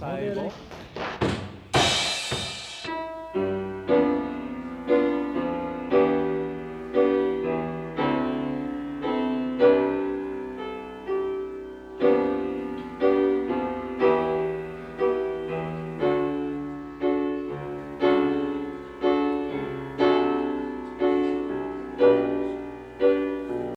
Ele bom? thank